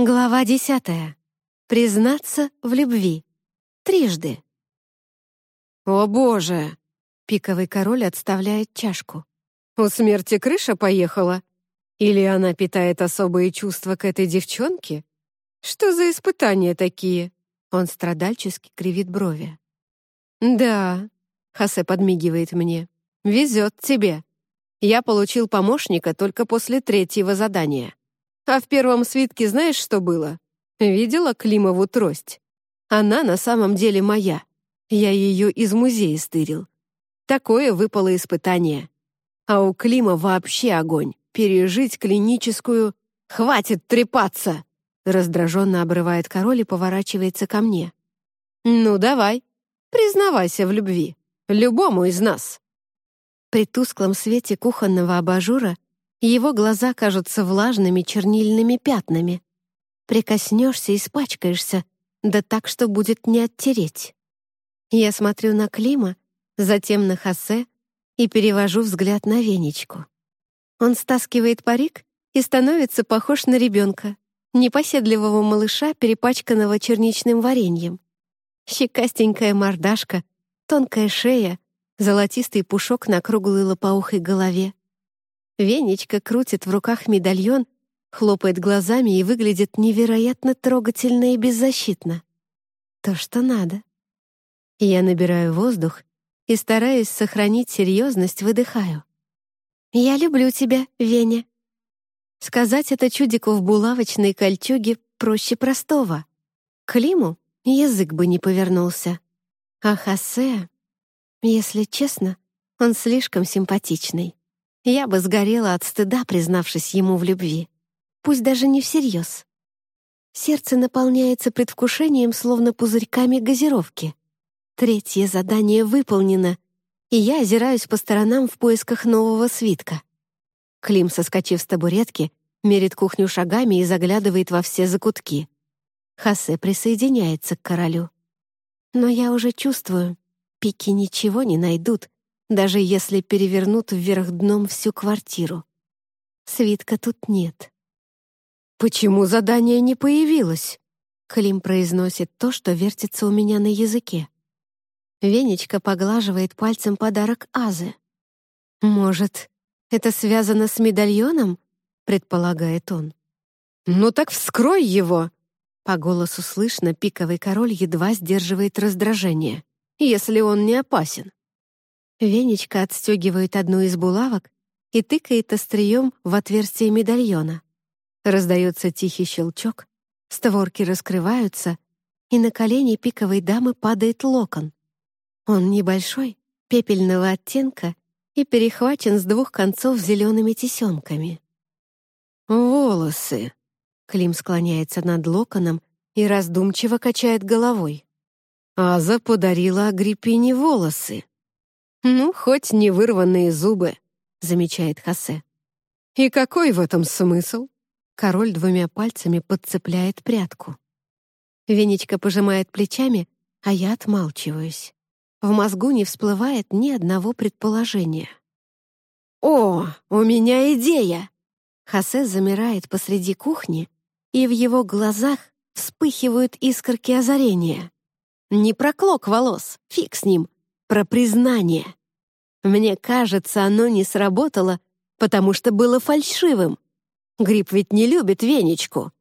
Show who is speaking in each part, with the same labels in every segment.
Speaker 1: Глава десятая. Признаться в любви. Трижды.
Speaker 2: «О, боже!»
Speaker 1: — пиковый король отставляет чашку.
Speaker 2: «У смерти крыша поехала? Или она питает особые чувства к этой девчонке? Что за испытания такие?»
Speaker 1: Он страдальчески кривит брови.
Speaker 2: «Да», — Хосе подмигивает мне, — «везет тебе. Я получил помощника только после третьего задания. А в первом свитке знаешь, что было? Видела Климову трость? Она на самом деле моя. Я ее из музея стырил. Такое выпало испытание. А у Клима вообще огонь. Пережить клиническую... «Хватит трепаться!» Раздраженно обрывает король и поворачивается ко мне. «Ну, давай, признавайся в любви. Любому из нас».
Speaker 1: При тусклом свете кухонного абажура его глаза кажутся влажными чернильными пятнами. Прикоснешься испачкаешься, да так, что будет не оттереть. Я смотрю на Клима, затем на Хосе и перевожу взгляд на Венечку. Он стаскивает парик и становится похож на ребенка, непоседливого малыша, перепачканного черничным вареньем. Щекастенькая мордашка, тонкая шея, золотистый пушок на круглой лопоухой голове. Венечка крутит в руках медальон, хлопает глазами и выглядит невероятно трогательно и беззащитно. То, что надо. Я набираю воздух и, стараясь сохранить серьезность, выдыхаю. «Я люблю тебя, Веня». Сказать это чудику в булавочной кольчуге проще простого. Климу язык бы не повернулся. А Хосе, если честно, он слишком симпатичный. Я бы сгорела от стыда, признавшись ему в любви. Пусть даже не всерьез. Сердце наполняется предвкушением, словно пузырьками газировки. Третье задание выполнено, и я озираюсь по сторонам в поисках нового свитка. Клим, соскочив с табуретки, мерит кухню шагами и заглядывает во все закутки. Хосе присоединяется к королю. Но я уже чувствую, пики ничего не найдут, даже если перевернут вверх дном всю квартиру. Свитка тут нет.
Speaker 2: «Почему задание не появилось?»
Speaker 1: Клим произносит то, что вертится у меня на языке. Венечка поглаживает пальцем подарок Азы. «Может, это связано с медальоном?» — предполагает он.
Speaker 2: «Ну так вскрой его!»
Speaker 1: По голосу слышно, пиковый король едва сдерживает раздражение, если он не опасен. Венечка отстегивает одну из булавок и тыкает острием в отверстие медальона. Раздается тихий щелчок, створки раскрываются, и на колени пиковой дамы падает локон. Он небольшой, пепельного оттенка и перехвачен с двух концов зелеными тесемками.
Speaker 2: «Волосы!» Клим склоняется над локоном и раздумчиво качает головой. Аза подарила Агриппине волосы. «Ну, хоть не вырванные зубы», — замечает Хосе. «И какой в этом смысл?» Король двумя пальцами подцепляет прядку.
Speaker 1: Венечка пожимает плечами, а я отмалчиваюсь. В мозгу не всплывает ни одного предположения.
Speaker 2: «О, у меня идея!»
Speaker 1: Хосе замирает посреди кухни, и в его глазах вспыхивают искорки озарения. Не про клок волос, фиг с ним, про признание. Мне кажется, оно не сработало, потому что было фальшивым. Гриб ведь не любит Венечку.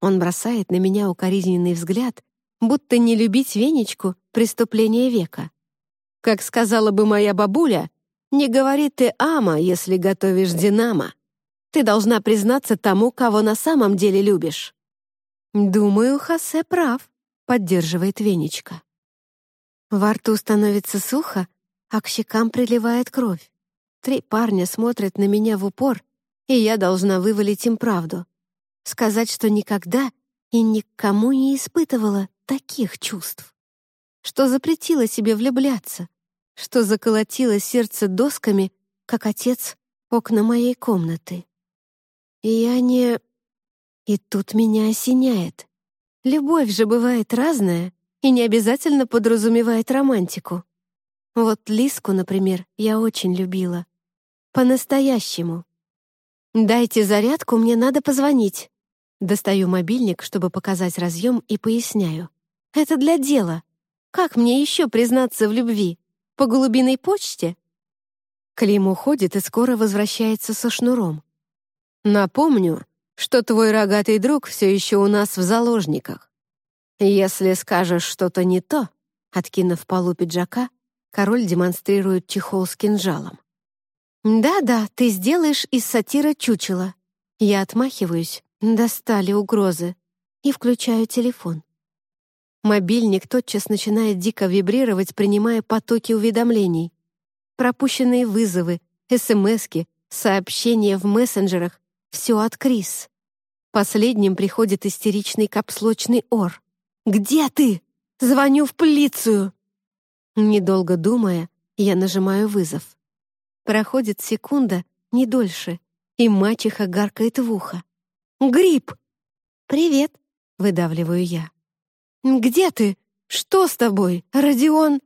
Speaker 1: Он бросает на меня укоризненный взгляд, будто не любить Венечку — преступление века. Как сказала бы моя бабуля, не говори ты «ама», если готовишь «динамо». Ты должна признаться тому, кого на самом деле любишь. «Думаю, Хосе прав», — поддерживает Венечка. Во рту становится сухо, а к щекам приливает кровь. Три парня смотрят на меня в упор, и я должна вывалить им правду. Сказать, что никогда и никому не испытывала таких чувств. Что запретила себе влюбляться, что заколотило сердце досками, как отец окна моей комнаты. И я не... И тут меня осеняет. Любовь же бывает разная, и не обязательно подразумевает романтику. Вот Лиску, например, я очень любила. По-настоящему. «Дайте зарядку, мне надо позвонить». Достаю мобильник, чтобы показать разъем, и поясняю. «Это для дела. Как мне еще признаться в любви? По голубиной почте?» Клим уходит и скоро возвращается со шнуром. «Напомню, что твой рогатый друг все еще у нас в заложниках. Если скажешь что-то не то, откинув полу пиджака, король демонстрирует чехол с кинжалом. «Да-да, ты сделаешь из сатира чучело». Я отмахиваюсь, достали угрозы, и включаю телефон. Мобильник тотчас начинает дико вибрировать, принимая потоки уведомлений. Пропущенные вызовы, смски, сообщения в мессенджерах — все от Крис. Последним приходит истеричный капслочный ор. «Где ты? Звоню в полицию!» Недолго думая, я нажимаю вызов. Проходит секунда, не дольше, и мачеха гаркает в ухо. «Гриб!» «Привет!» — выдавливаю я. «Где ты? Что с тобой, Родион?»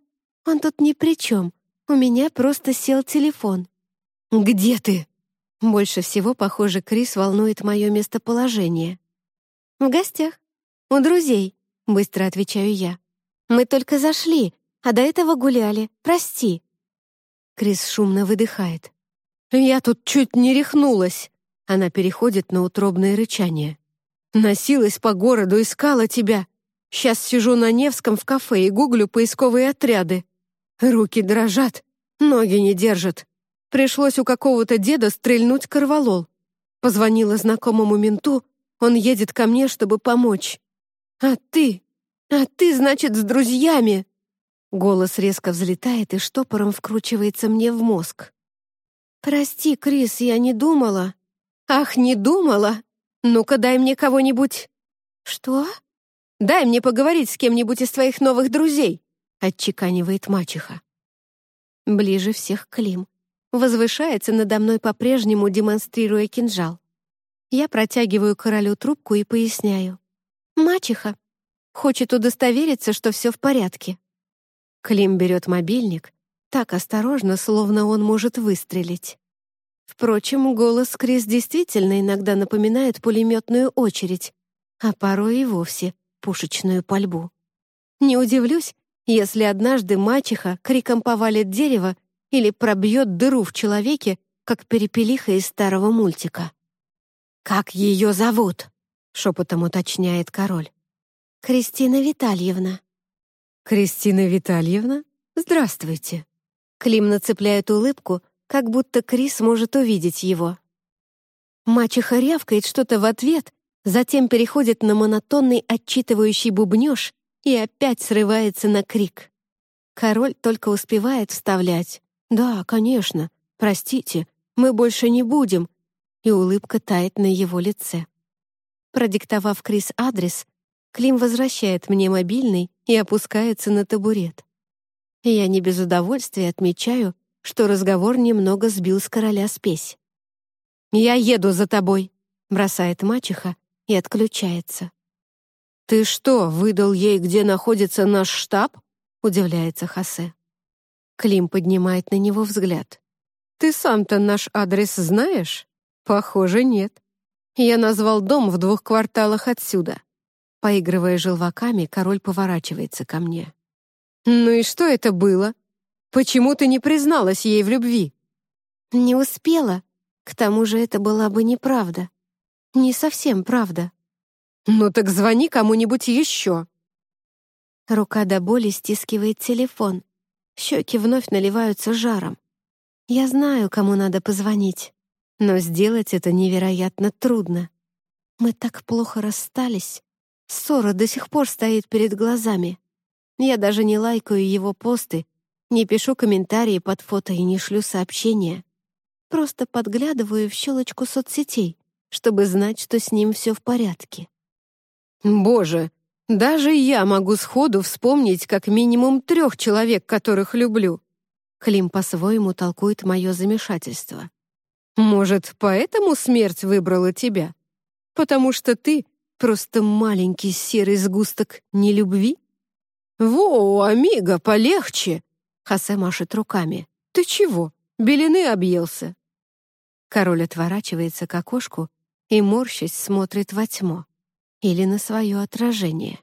Speaker 1: «Он тут ни при чем. У меня просто сел телефон». «Где ты?» Больше всего, похоже, Крис волнует мое местоположение. «В гостях. У друзей», — быстро отвечаю я. «Мы только зашли, а до этого гуляли. Прости». Крис шумно выдыхает. «Я тут чуть не рехнулась». Она переходит на утробное рычание. «Носилась по городу, искала тебя. Сейчас сижу на Невском в кафе и гуглю поисковые отряды. Руки дрожат, ноги не держат. Пришлось у какого-то деда стрельнуть корвалол. Позвонила знакомому менту, он едет ко мне, чтобы помочь. А ты? А ты, значит, с друзьями?» Голос резко взлетает и штопором вкручивается мне в мозг. «Прости, Крис, я не думала». «Ах, не думала? Ну-ка, дай мне кого-нибудь». «Что?» «Дай мне поговорить с кем-нибудь из твоих новых друзей», — отчеканивает мачеха. Ближе всех Клим возвышается надо мной по-прежнему, демонстрируя кинжал. Я протягиваю королю трубку и поясняю. «Мачеха хочет удостовериться, что все в порядке». Клим берет мобильник, так осторожно, словно он может выстрелить. Впрочем, голос Крис действительно иногда напоминает пулеметную очередь, а порой и вовсе пушечную пальбу. Не удивлюсь, если однажды мачеха криком повалит дерево или пробьет дыру в человеке, как перепелиха из старого мультика. «Как ее зовут?» — шепотом уточняет король. «Кристина Витальевна». «Кристина Витальевна? Здравствуйте». Клим нацепляет улыбку, как будто Крис может увидеть его. Мачеха рявкает что-то в ответ, затем переходит на монотонный отчитывающий бубнёж и опять срывается на крик. Король только успевает вставлять. «Да, конечно. Простите, мы больше не будем». И улыбка тает на его лице. Продиктовав Крис адрес, Клим возвращает мне мобильный и опускается на табурет. Я не без удовольствия отмечаю, что разговор немного сбил с короля спесь. «Я еду за тобой», — бросает мачеха и отключается. «Ты что, выдал ей, где находится наш штаб?» — удивляется Хосе. Клим поднимает на него взгляд. «Ты сам-то наш адрес знаешь?» «Похоже, нет. Я назвал дом в двух кварталах отсюда». Поигрывая желваками, король поворачивается ко мне. «Ну и что это было? Почему ты не призналась ей в любви?» «Не успела. К тому же это была бы неправда. Не совсем правда». «Ну так звони кому-нибудь еще». Рука до боли стискивает телефон. Щеки вновь наливаются жаром. Я знаю, кому надо позвонить, но сделать это невероятно трудно. Мы так плохо расстались. Ссора до сих пор стоит перед глазами. Я даже не лайкаю его посты, не пишу комментарии под фото и не шлю сообщения. Просто подглядываю в щелочку соцсетей, чтобы знать, что с ним все в порядке. Боже, даже я могу сходу вспомнить как минимум трех человек, которых люблю. Клим по-своему толкует мое замешательство. Может, поэтому смерть выбрала тебя? Потому что ты просто маленький серый сгусток нелюбви? «Во, амиго, полегче!» Хосе машет руками. «Ты чего? Белины объелся?» Король отворачивается к окошку и, морщась, смотрит во тьму или на свое отражение.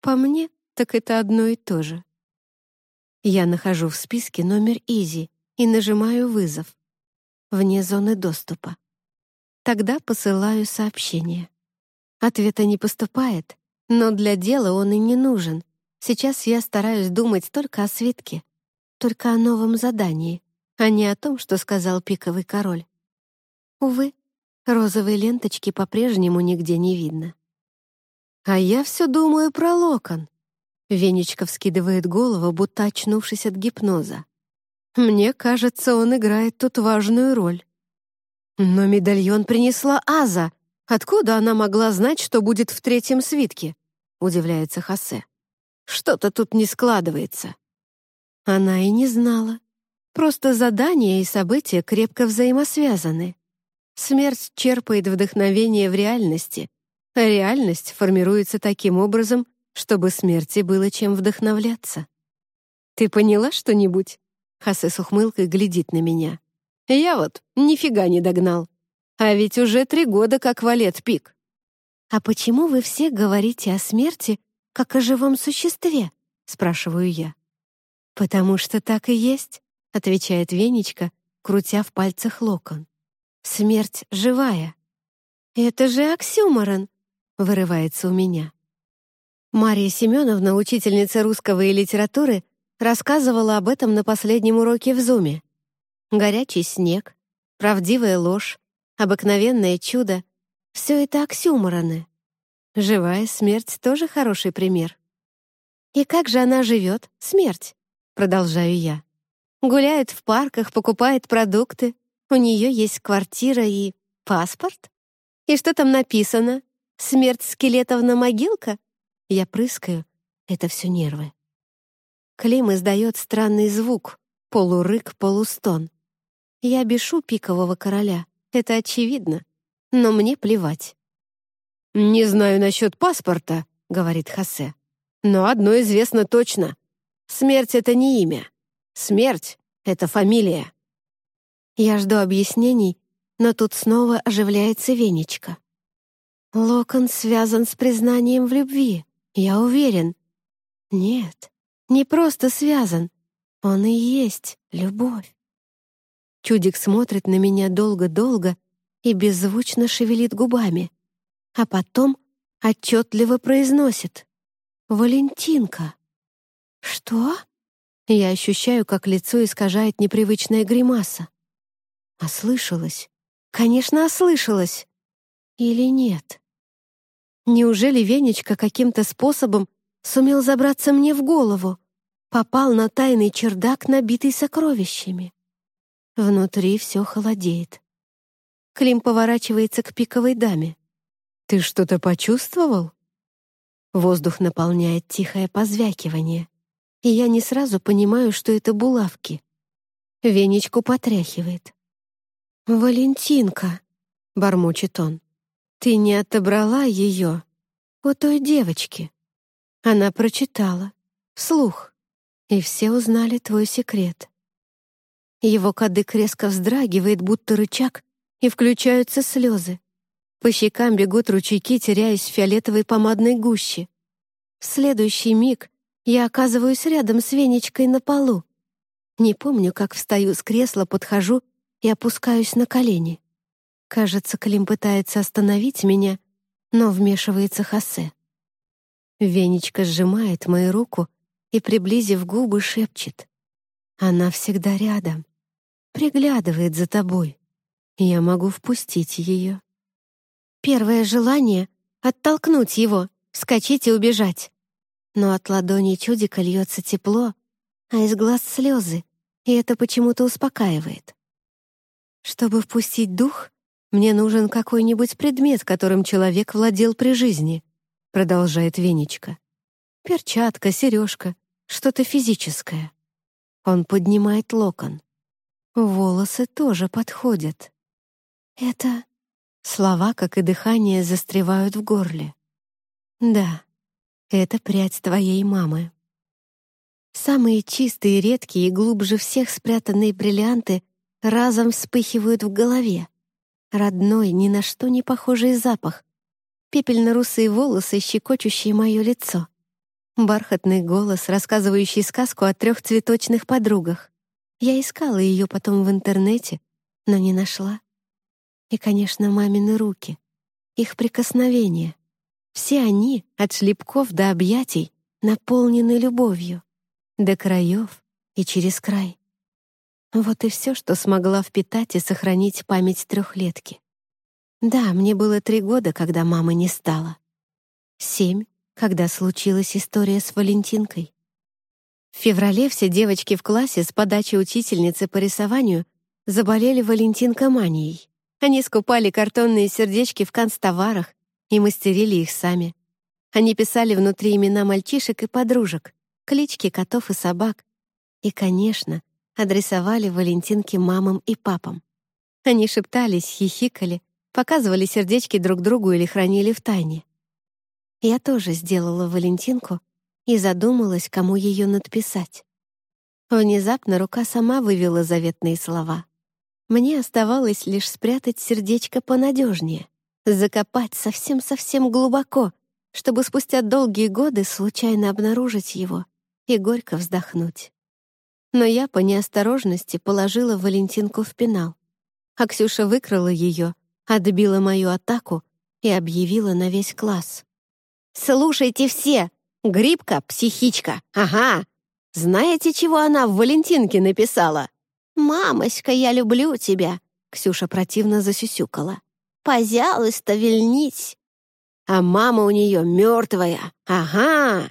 Speaker 1: По мне, так это одно и то же. Я нахожу в списке номер Изи и нажимаю «Вызов» вне зоны доступа. Тогда посылаю сообщение. Ответа не поступает, но для дела он и не нужен. Сейчас я стараюсь думать только о свитке, только о новом задании, а не о том, что сказал пиковый король. Увы, розовой ленточки по-прежнему нигде не видно. А я все думаю про локон. Венечка вскидывает голову, будто очнувшись от гипноза. Мне кажется, он играет тут важную роль. Но медальон принесла Аза. Откуда она могла знать, что будет в третьем свитке? Удивляется Хосе. Что-то тут не складывается. Она и не знала. Просто задания и события крепко взаимосвязаны. Смерть черпает вдохновение в реальности, а реальность формируется таким образом, чтобы смерти было чем вдохновляться. «Ты поняла что-нибудь?» Хасе с ухмылкой глядит на меня. Я вот нифига не догнал. А ведь уже три года как валет пик. «А почему вы все говорите о смерти, как о живом существе?» — спрашиваю я. «Потому что так и есть», — отвечает Венечка, крутя в пальцах локон. «Смерть живая». «Это же оксюморон», — вырывается у меня. Мария Семеновна, учительница русского и литературы, рассказывала об этом на последнем уроке в Зуме. Горячий снег, правдивая ложь, обыкновенное чудо — все это оксюмороны. Живая смерть — тоже хороший пример. «И как же она живет, смерть?» — продолжаю я. Гуляет в парках, покупает продукты. У нее есть квартира и паспорт. И что там написано? Смерть скелетовна могилка? Я прыскаю. Это все нервы. Клим издает странный звук, полурык, полустон. Я бешу пикового короля, это очевидно, но мне плевать. «Не знаю насчет паспорта», — говорит Хосе, «но одно известно точно. Смерть — это не имя. Смерть — это фамилия». Я жду объяснений, но тут снова оживляется Венечка. Локон связан с признанием в любви, я уверен. Нет, не просто связан, он и есть любовь. Чудик смотрит на меня долго-долго и беззвучно шевелит губами, а потом отчетливо произносит «Валентинка». «Что?» Я ощущаю, как лицо искажает непривычная гримаса. Ослышалась. Конечно, ослышалась. Или нет? Неужели Венечка каким-то способом сумел забраться мне в голову, попал на тайный чердак, набитый сокровищами. Внутри все холодеет. Клим поворачивается к пиковой даме. «Ты что-то почувствовал?» Воздух наполняет тихое позвякивание, и я не сразу понимаю, что это булавки. Венечку потряхивает. «Валентинка», — бормочет он, — «ты не отобрала ее у той девочки». Она прочитала. Вслух. И все узнали твой секрет. Его кадык резко вздрагивает, будто рычаг, и включаются слезы. По щекам бегут ручейки, теряясь в фиолетовой помадной гуще. В следующий миг я оказываюсь рядом с Венечкой на полу. Не помню, как встаю с кресла, подхожу и опускаюсь на колени. Кажется, Клим пытается остановить меня, но вмешивается Хосе. Венечка сжимает мою руку и, приблизив губы, шепчет. Она всегда рядом, приглядывает за тобой. Я могу впустить ее. Первое желание — оттолкнуть его, вскочить и убежать. Но от ладони чудика льется тепло, а из глаз слезы, и это почему-то успокаивает. Чтобы впустить дух, мне нужен какой-нибудь предмет, которым человек владел при жизни продолжает Венечка. Перчатка, сережка, что-то физическое. Он поднимает локон. Волосы тоже подходят. Это... Слова, как и дыхание, застревают в горле. Да, это прядь твоей мамы. Самые чистые, редкие и глубже всех спрятанные бриллианты разом вспыхивают в голове. Родной, ни на что не похожий запах. Пепельно-русые волосы, щекочущие мое лицо. Бархатный голос, рассказывающий сказку о трех цветочных подругах. Я искала ее потом в интернете, но не нашла. И, конечно, мамины руки. Их прикосновения. Все они, от шлепков до объятий, наполнены любовью. До краев и через край. Вот и все, что смогла впитать и сохранить память трехлетки. Да, мне было три года, когда мамы не стало. Семь, когда случилась история с Валентинкой. В феврале все девочки в классе с подачи учительницы по рисованию заболели Валентинкоманией. Они скупали картонные сердечки в канцтоварах и мастерили их сами. Они писали внутри имена мальчишек и подружек, клички котов и собак. И, конечно, адресовали Валентинки мамам и папам. Они шептались, хихикали, показывали сердечки друг другу или хранили в тайне. Я тоже сделала Валентинку и задумалась, кому ее надписать. Внезапно рука сама вывела заветные слова. Мне оставалось лишь спрятать сердечко понадежнее, закопать совсем-совсем глубоко, чтобы спустя долгие годы случайно обнаружить его и горько вздохнуть. Но я по неосторожности положила Валентинку в пенал, а Ксюша выкрала ее, отбила мою атаку и объявила на весь класс. «Слушайте все! Грибка — психичка! Ага! Знаете, чего она в Валентинке написала? «Мамоська, я люблю тебя!» Ксюша противно засюсюкала. «Пожалуйста, вильнись!» А мама у нее мертвая. Ага!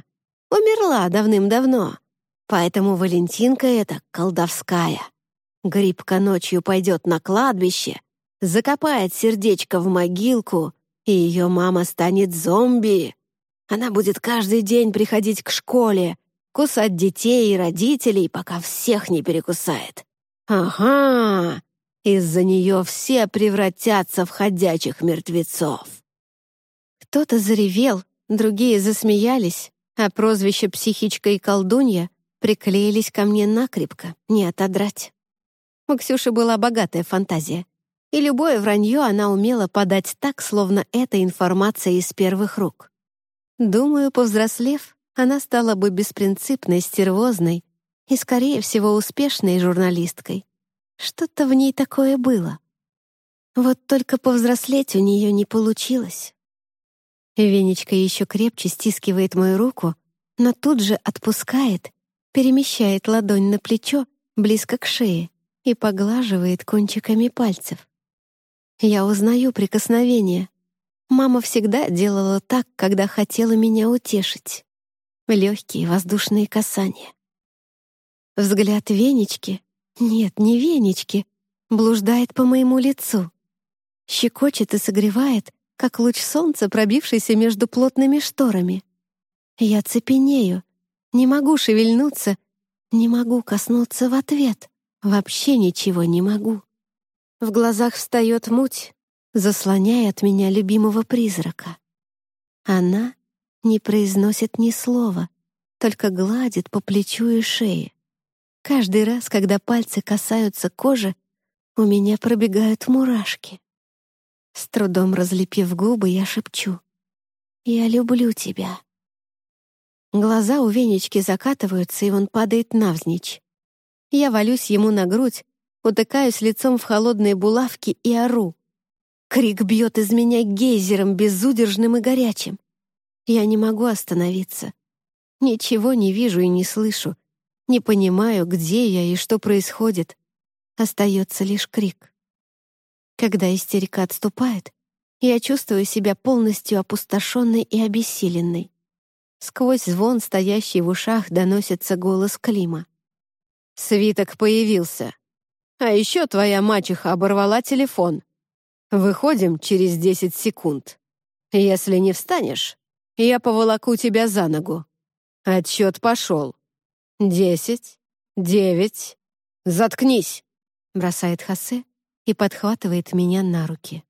Speaker 1: Умерла давным-давно. Поэтому Валентинка эта колдовская. Грибка ночью пойдет на кладбище, закопает сердечко в могилку, и ее мама станет зомби. Она будет каждый день приходить к школе, кусать детей и родителей, пока всех не перекусает. Ага, из-за нее все превратятся в ходячих мертвецов. Кто-то заревел, другие засмеялись, а прозвище «психичка» и «колдунья» приклеились ко мне накрепко, не отодрать. У Ксюши была богатая фантазия, и любое вранье она умела подать так, словно это информация из первых рук. Думаю, повзрослев, она стала бы беспринципной, стервозной и, скорее всего, успешной журналисткой. Что-то в ней такое было. Вот только повзрослеть у нее не получилось. Венечка еще крепче стискивает мою руку, но тут же отпускает перемещает ладонь на плечо близко к шее и поглаживает кончиками пальцев. Я узнаю прикосновение. Мама всегда делала так, когда хотела меня утешить. Легкие воздушные касания. Взгляд Венечки, нет, не Венечки, блуждает по моему лицу. Щекочет и согревает, как луч солнца, пробившийся между плотными шторами. Я цепенею, не могу шевельнуться, не могу коснуться в ответ. Вообще ничего не могу. В глазах встает муть, заслоняя от меня любимого призрака. Она не произносит ни слова, только гладит по плечу и шее. Каждый раз, когда пальцы касаются кожи, у меня пробегают мурашки. С трудом разлепив губы, я шепчу. «Я люблю тебя». Глаза у Венечки закатываются, и он падает навзничь. Я валюсь ему на грудь, утыкаюсь лицом в холодные булавки и ору. Крик бьет из меня гейзером, безудержным и горячим. Я не могу остановиться. Ничего не вижу и не слышу. Не понимаю, где я и что происходит. Остается лишь крик. Когда истерика отступает, я чувствую себя полностью опустошенной и обессиленной. Сквозь звон, стоящий в ушах, доносится голос Клима. «Свиток появился. А еще твоя мачеха оборвала телефон. Выходим через десять секунд. Если не встанешь, я поволоку тебя за ногу. Отчет пошел. Десять, девять. Заткнись!» бросает Хосе и подхватывает меня на руки.